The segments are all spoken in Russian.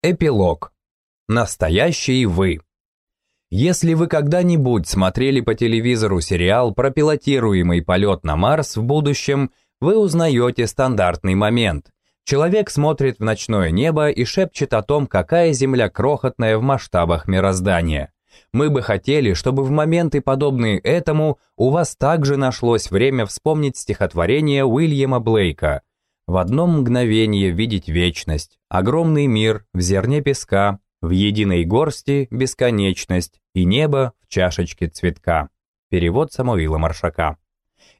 Эпилог. Настоящий вы. Если вы когда-нибудь смотрели по телевизору сериал про пилотируемый полет на Марс в будущем, вы узнаете стандартный момент. Человек смотрит в ночное небо и шепчет о том, какая Земля крохотная в масштабах мироздания. Мы бы хотели, чтобы в моменты, подобные этому, у вас также нашлось время вспомнить стихотворение Уильяма Блейка – в одном мгновении видеть вечность, огромный мир в зерне песка, в единой горсти бесконечность и небо в чашечке цветка. Перевод Самуила Маршака.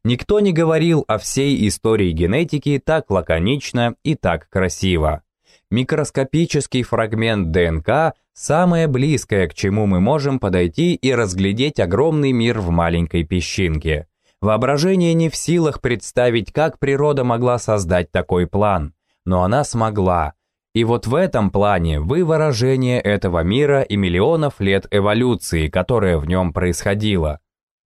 Никто не говорил о всей истории генетики так лаконично и так красиво. Микроскопический фрагмент ДНК – самое близкое, к чему мы можем подойти и разглядеть огромный мир в маленькой песчинке. Воображение не в силах представить, как природа могла создать такой план, но она смогла. И вот в этом плане вы выражение этого мира и миллионов лет эволюции, которая в нем происходила.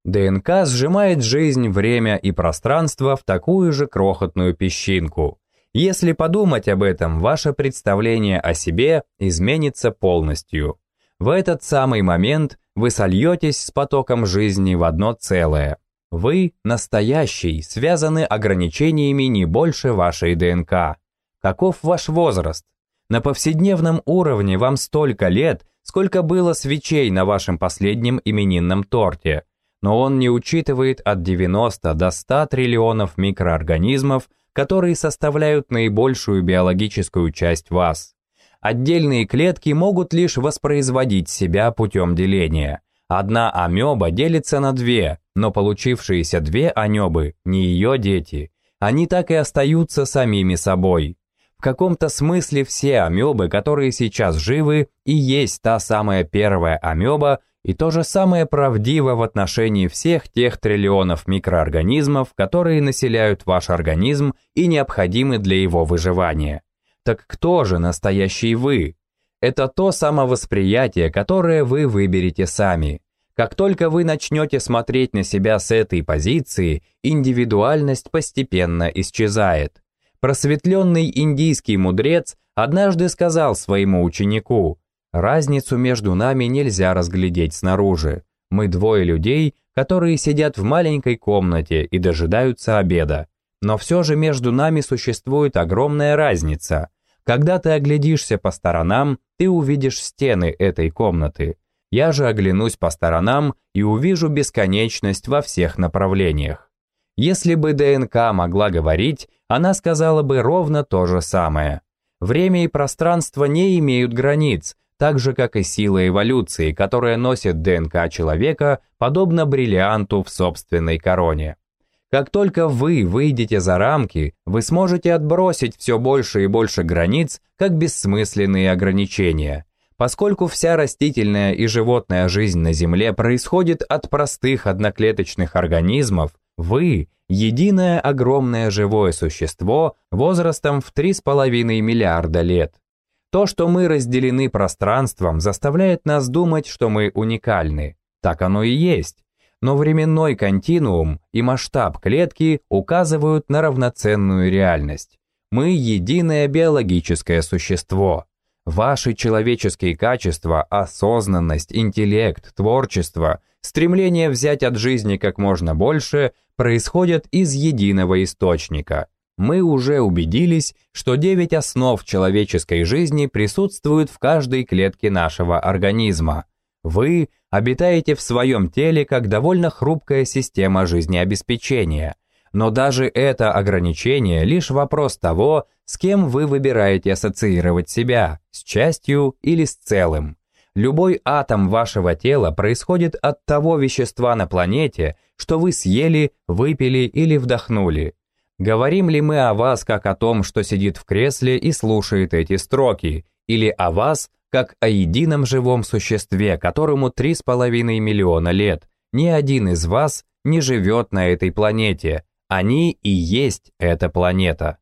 ДНК сжимает жизнь, время и пространство в такую же крохотную песчинку. Если подумать об этом, ваше представление о себе изменится полностью. В этот самый момент вы сольетесь с потоком жизни в одно целое. Вы, настоящий, связаны ограничениями не больше вашей ДНК. Каков ваш возраст? На повседневном уровне вам столько лет, сколько было свечей на вашем последнем именинном торте, но он не учитывает от 90 до 100 триллионов микроорганизмов, которые составляют наибольшую биологическую часть вас. Отдельные клетки могут лишь воспроизводить себя путем деления. Одна амеба делится на две, но получившиеся две анебы не ее дети. Они так и остаются самими собой. В каком-то смысле все амебы, которые сейчас живы, и есть та самая первая амеба, и то же самое правдиво в отношении всех тех триллионов микроорганизмов, которые населяют ваш организм и необходимы для его выживания. Так кто же настоящий вы? Это то самовосприятие, которое вы выберете сами. Как только вы начнете смотреть на себя с этой позиции, индивидуальность постепенно исчезает. Просветленный индийский мудрец однажды сказал своему ученику, «Разницу между нами нельзя разглядеть снаружи. Мы двое людей, которые сидят в маленькой комнате и дожидаются обеда. Но все же между нами существует огромная разница. Когда ты оглядишься по сторонам, ты увидишь стены этой комнаты. Я же оглянусь по сторонам и увижу бесконечность во всех направлениях. Если бы ДНК могла говорить, она сказала бы ровно то же самое. Время и пространство не имеют границ, так же, как и сила эволюции, которая носит ДНК человека, подобно бриллианту в собственной короне. Как только вы выйдете за рамки, вы сможете отбросить все больше и больше границ, как бессмысленные ограничения – Поскольку вся растительная и животная жизнь на Земле происходит от простых одноклеточных организмов, вы – единое огромное живое существо возрастом в 3,5 миллиарда лет. То, что мы разделены пространством, заставляет нас думать, что мы уникальны. Так оно и есть. Но временной континуум и масштаб клетки указывают на равноценную реальность. Мы – единое биологическое существо – Ваши человеческие качества, осознанность, интеллект, творчество, стремление взять от жизни как можно больше происходят из единого источника. Мы уже убедились, что девять основ человеческой жизни присутствуют в каждой клетке нашего организма. Вы обитаете в своем теле как довольно хрупкая система жизнеобеспечения – но даже это ограничение лишь вопрос того, с кем вы выбираете ассоциировать себя, с частью или с целым. Любой атом вашего тела происходит от того вещества на планете, что вы съели, выпили или вдохнули. Говорим ли мы о вас как о том, что сидит в кресле и слушает эти строки, или о вас как о едином живом существе, которому 3,5 миллиона лет, ни один из вас не живет на этой планете, они и есть эта планета.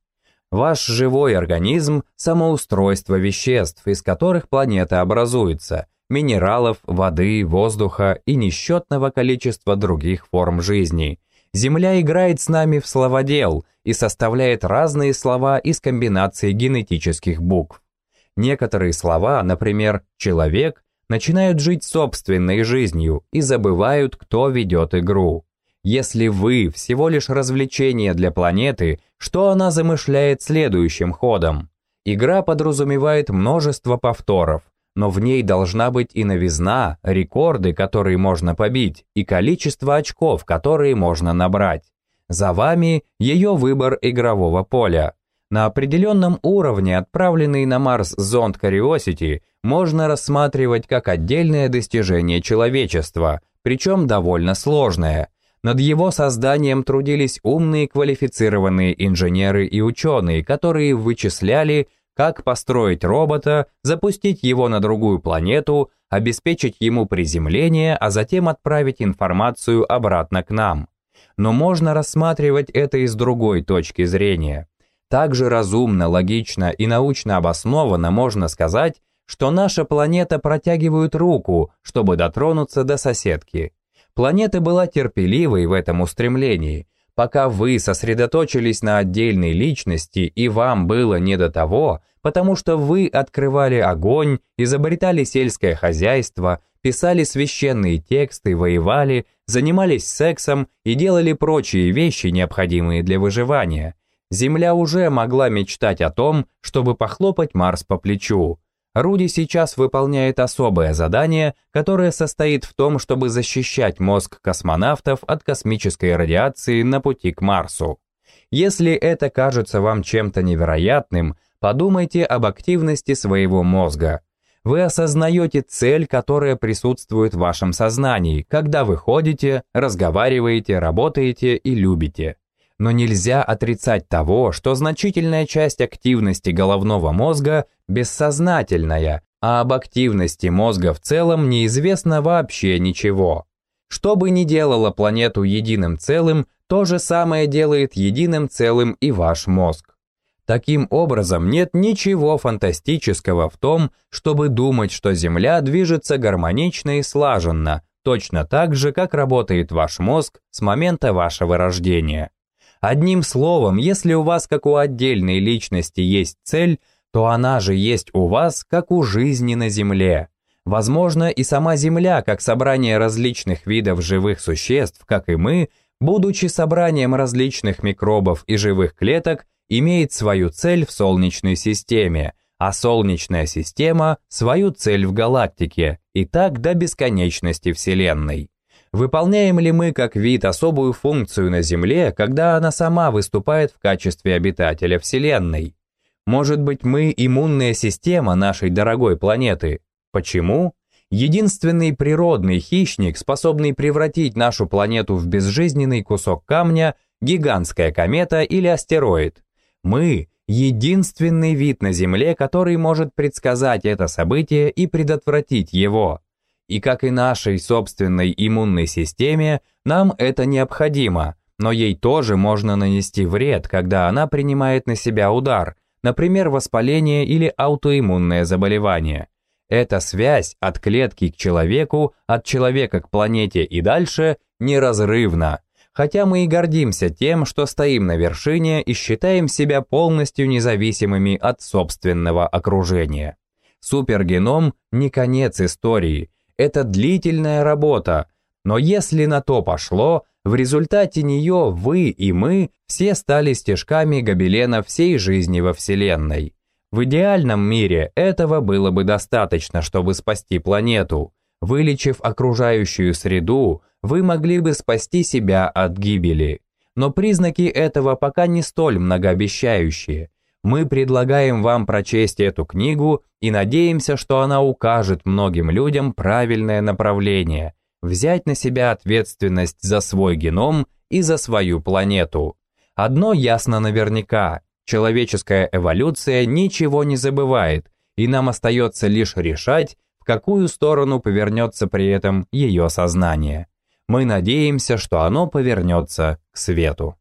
Ваш живой организм – самоустройство веществ, из которых планета образуется, минералов, воды, воздуха и несчетного количества других форм жизни. Земля играет с нами в словодел и составляет разные слова из комбинации генетических букв. Некоторые слова, например, «человек», начинают жить собственной жизнью и забывают, кто ведет игру. Если вы всего лишь развлечение для планеты, что она замышляет следующим ходом? Игра подразумевает множество повторов, но в ней должна быть и новизна, рекорды, которые можно побить, и количество очков, которые можно набрать. За вами ее выбор игрового поля. На определенном уровне отправленный на Марс зонд Curiosity можно рассматривать как отдельное достижение человечества, причем довольно сложное. Над его созданием трудились умные квалифицированные инженеры и ученые, которые вычисляли, как построить робота, запустить его на другую планету, обеспечить ему приземление, а затем отправить информацию обратно к нам. Но можно рассматривать это и с другой точки зрения. Также разумно, логично и научно обоснованно можно сказать, что наша планета протягивает руку, чтобы дотронуться до соседки. Планета была терпеливой в этом устремлении, пока вы сосредоточились на отдельной личности и вам было не до того, потому что вы открывали огонь, изобретали сельское хозяйство, писали священные тексты, воевали, занимались сексом и делали прочие вещи, необходимые для выживания – Земля уже могла мечтать о том, чтобы похлопать Марс по плечу. Руди сейчас выполняет особое задание, которое состоит в том, чтобы защищать мозг космонавтов от космической радиации на пути к Марсу. Если это кажется вам чем-то невероятным, подумайте об активности своего мозга. Вы осознаете цель, которая присутствует в вашем сознании, когда вы ходите, разговариваете, работаете и любите. Но нельзя отрицать того, что значительная часть активности головного мозга бессознательная, а об активности мозга в целом неизвестно вообще ничего. Что бы ни делала планету единым целым, то же самое делает единым целым и ваш мозг. Таким образом, нет ничего фантастического в том, чтобы думать, что Земля движется гармонично и слаженно, точно так же, как работает ваш мозг с момента вашего рождения. Одним словом, если у вас, как у отдельной личности, есть цель, то она же есть у вас, как у жизни на Земле. Возможно, и сама Земля, как собрание различных видов живых существ, как и мы, будучи собранием различных микробов и живых клеток, имеет свою цель в Солнечной системе, а Солнечная система – свою цель в галактике, и так до бесконечности Вселенной. Выполняем ли мы как вид особую функцию на Земле, когда она сама выступает в качестве обитателя Вселенной? Может быть, мы иммунная система нашей дорогой планеты? Почему? Единственный природный хищник, способный превратить нашу планету в безжизненный кусок камня, гигантская комета или астероид. Мы — единственный вид на Земле, который может предсказать это событие и предотвратить его. И как и нашей собственной иммунной системе, нам это необходимо, но ей тоже можно нанести вред, когда она принимает на себя удар, например, воспаление или аутоиммунное заболевание. Эта связь от клетки к человеку, от человека к планете и дальше неразрывна, хотя мы и гордимся тем, что стоим на вершине и считаем себя полностью независимыми от собственного окружения. Супергеном не конец истории, это длительная работа, но если на то пошло, в результате нее вы и мы все стали стежками гобелена всей жизни во Вселенной. В идеальном мире этого было бы достаточно, чтобы спасти планету. Вылечив окружающую среду, вы могли бы спасти себя от гибели. Но признаки этого пока не столь многообещающие мы предлагаем вам прочесть эту книгу и надеемся, что она укажет многим людям правильное направление, взять на себя ответственность за свой геном и за свою планету. Одно ясно наверняка, человеческая эволюция ничего не забывает, и нам остается лишь решать, в какую сторону повернется при этом ее сознание. Мы надеемся, что оно повернется к свету.